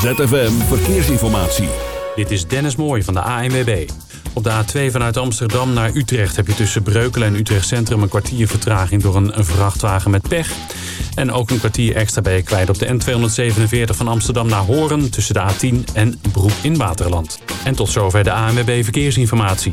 ZFM Verkeersinformatie. Dit is Dennis Mooij van de ANWB. Op de A2 vanuit Amsterdam naar Utrecht heb je tussen Breukelen en Utrecht Centrum een kwartier vertraging door een, vrachtwagen met pech. En ook een kwartier extra ben je kwijt op de N247 van Amsterdam naar Horen tussen de A10 en Broek in Waterland. En tot zover de ANWB Verkeersinformatie.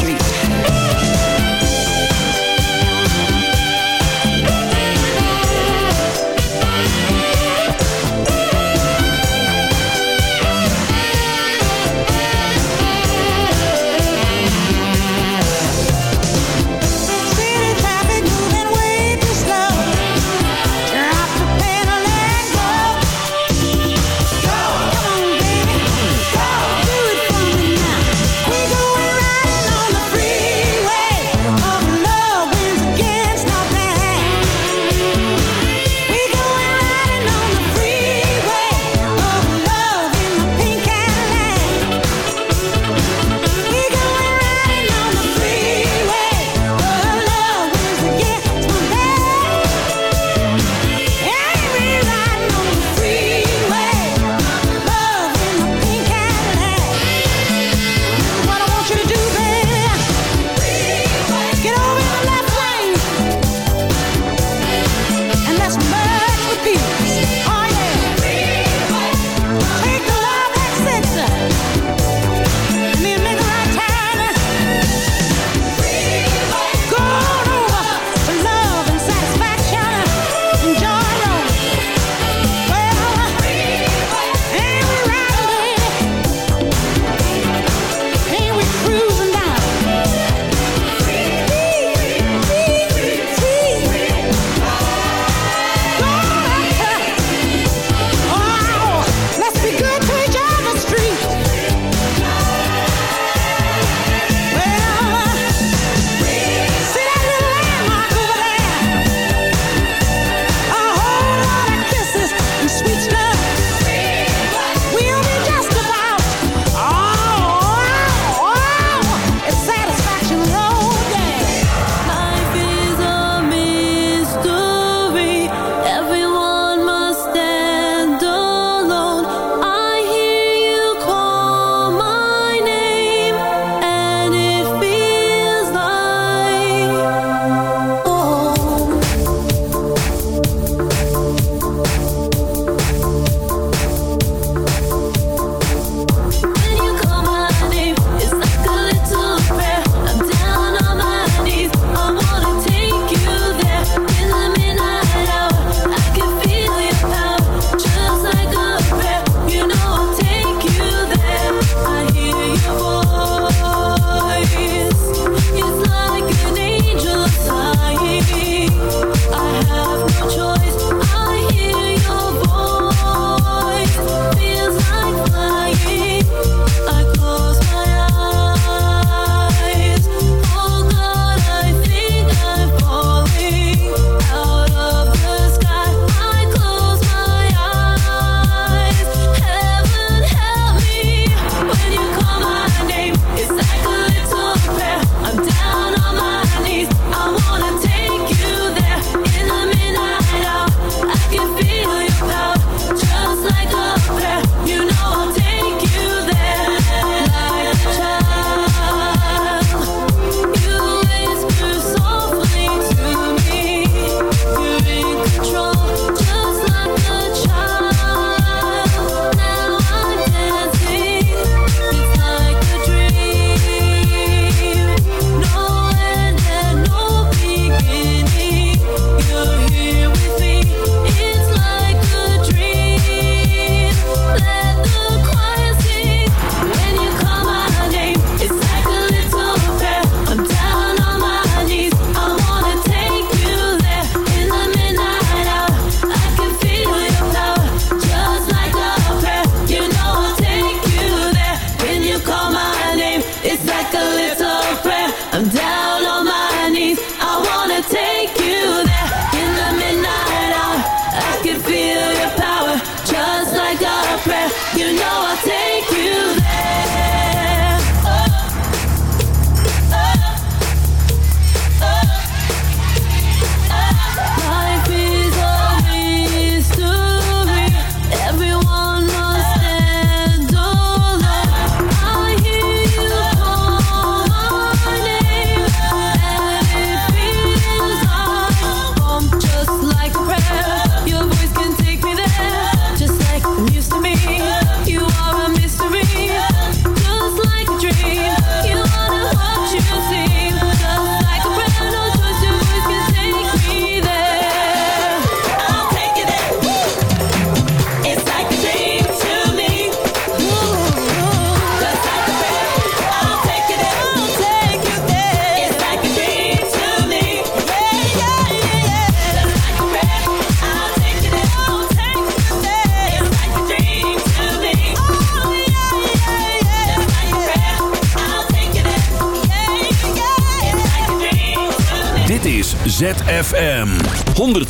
Street.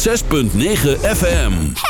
6.9 FM.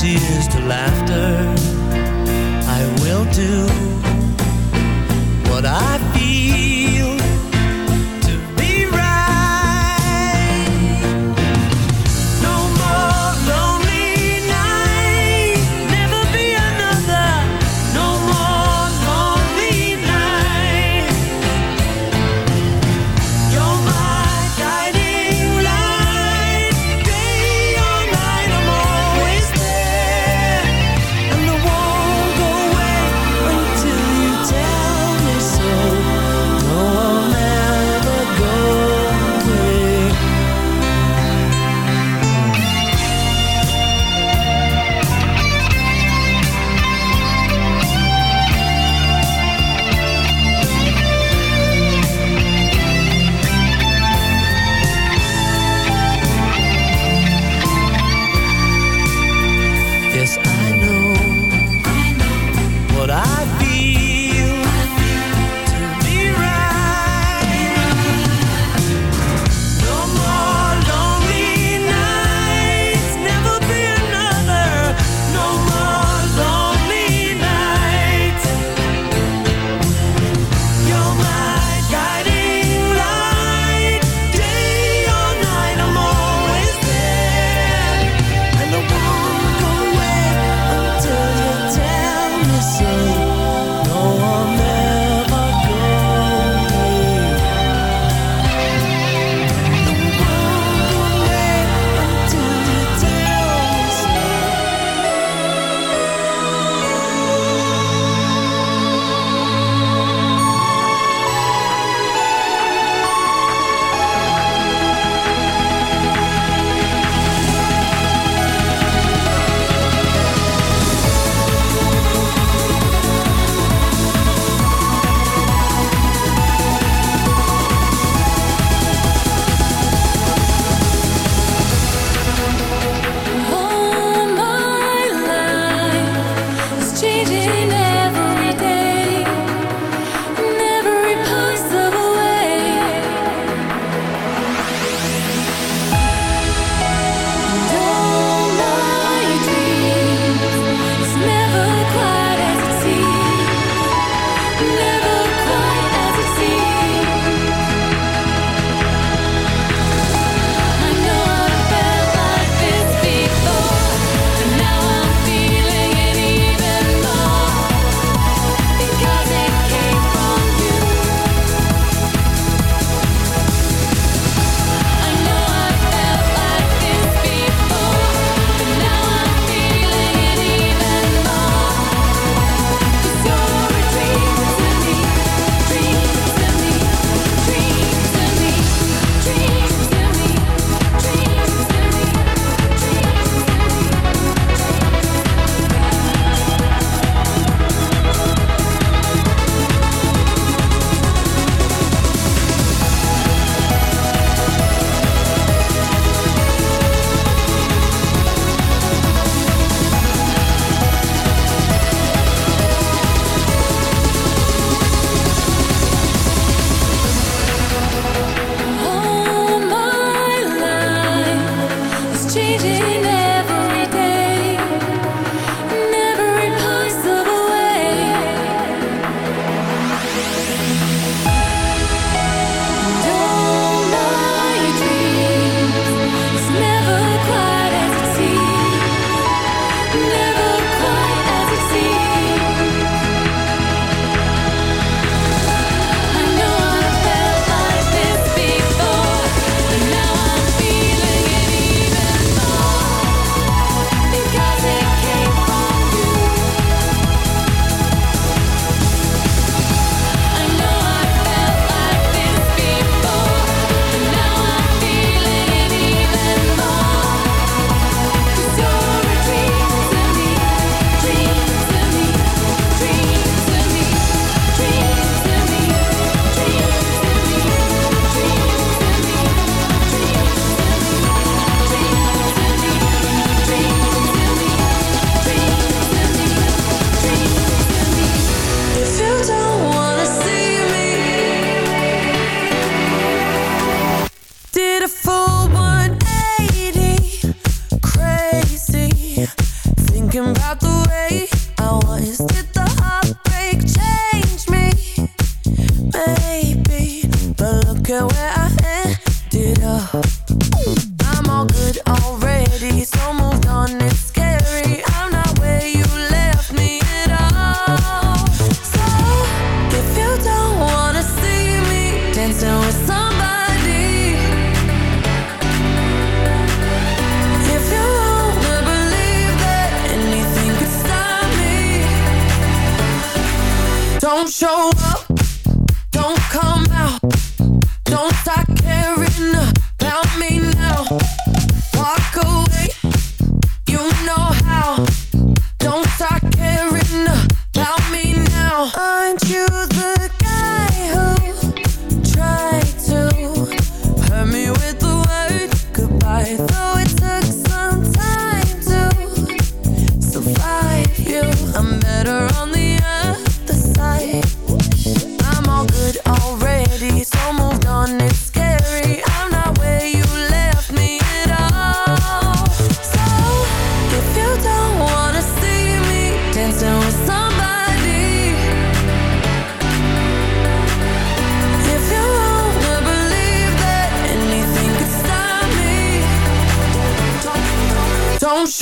tears to laughter.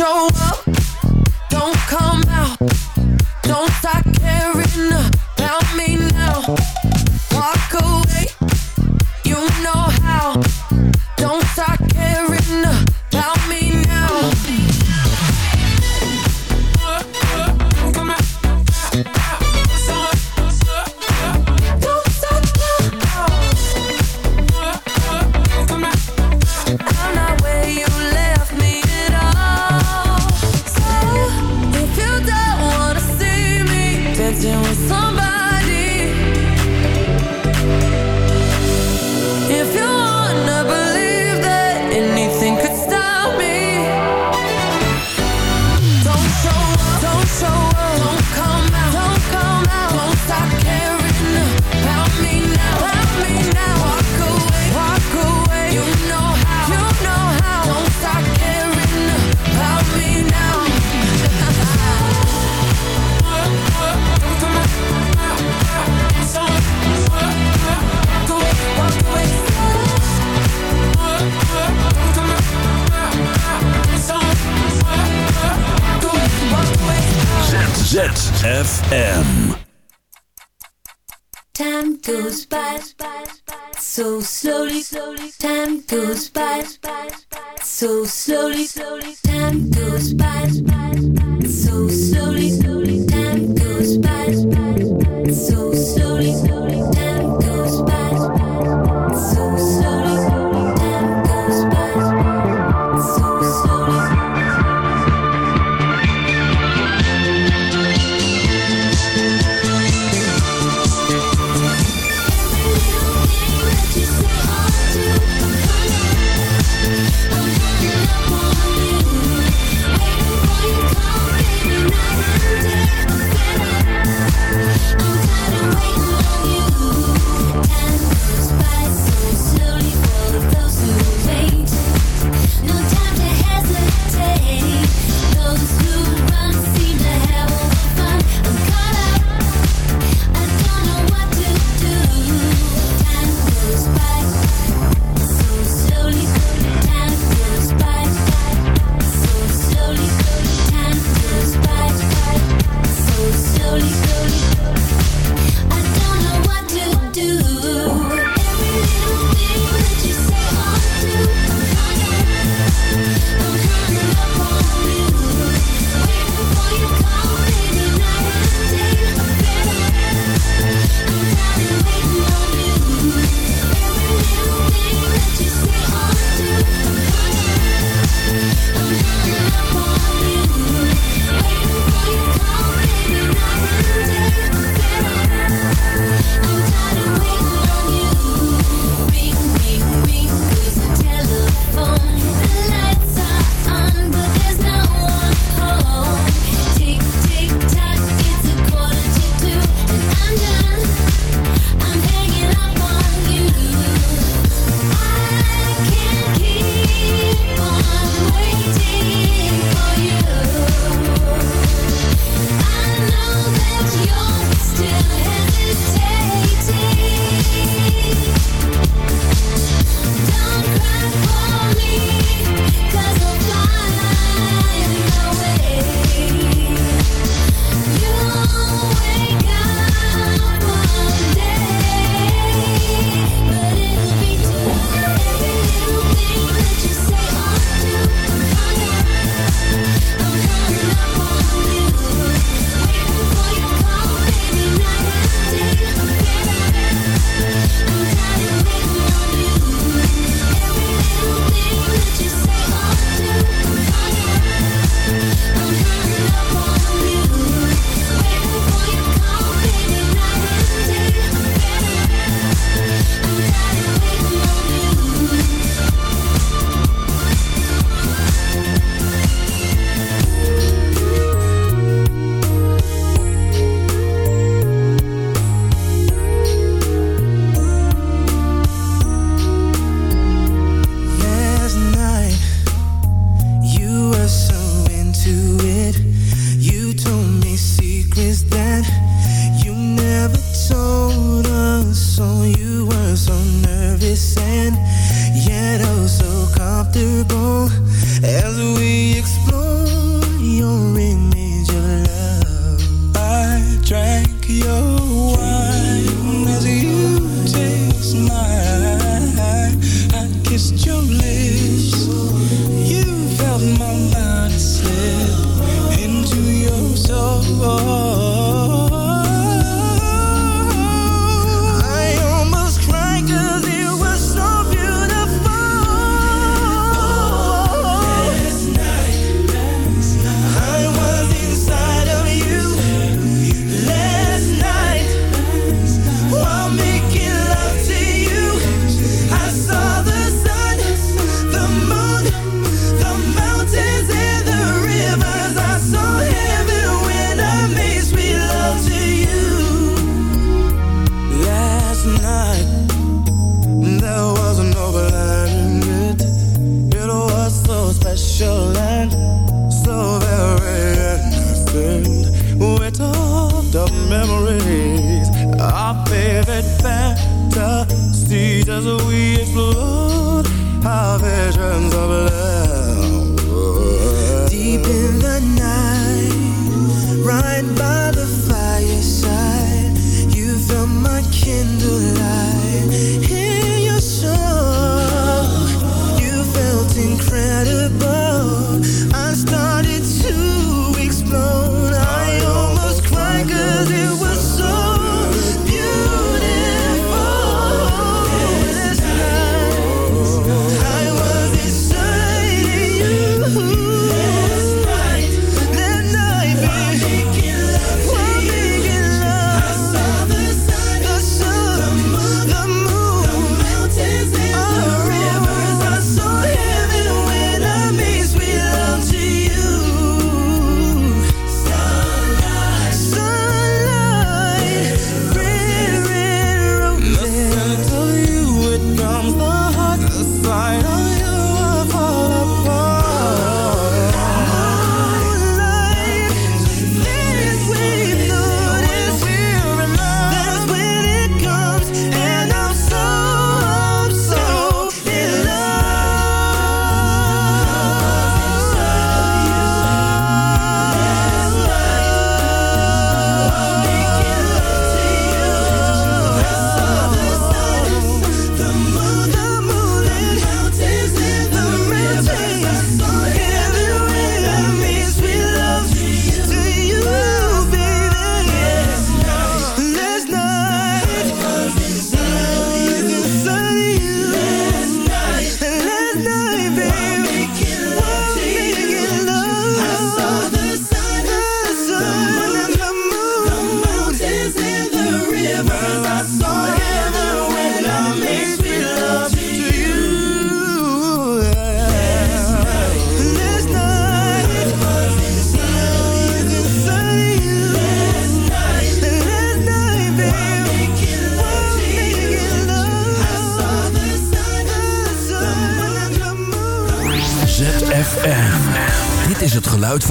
ZFM.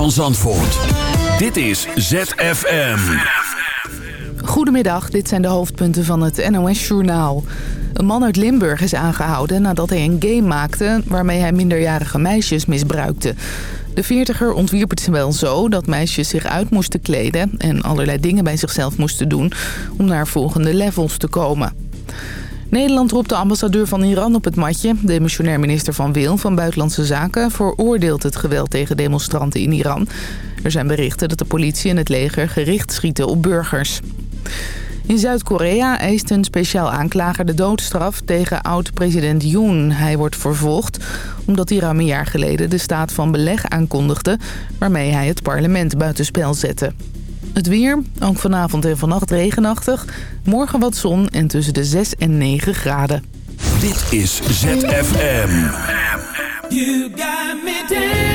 Van Zandvoort. Dit is ZFM. Goedemiddag, dit zijn de hoofdpunten van het NOS-journaal. Een man uit Limburg is aangehouden nadat hij een game maakte... waarmee hij minderjarige meisjes misbruikte. De veertiger ontwierp het wel zo dat meisjes zich uit moesten kleden... en allerlei dingen bij zichzelf moesten doen om naar volgende levels te komen. Nederland roept de ambassadeur van Iran op het matje. De missionair minister Van Wil van Buitenlandse Zaken veroordeelt het geweld tegen demonstranten in Iran. Er zijn berichten dat de politie en het leger gericht schieten op burgers. In Zuid-Korea eist een speciaal aanklager de doodstraf tegen oud-president Yoon. Hij wordt vervolgd omdat hij ruim een jaar geleden de staat van beleg aankondigde... waarmee hij het parlement buitenspel zette. Het weer, ook vanavond en vannacht regenachtig. Morgen wat zon en tussen de 6 en 9 graden. Dit is ZFM. You got me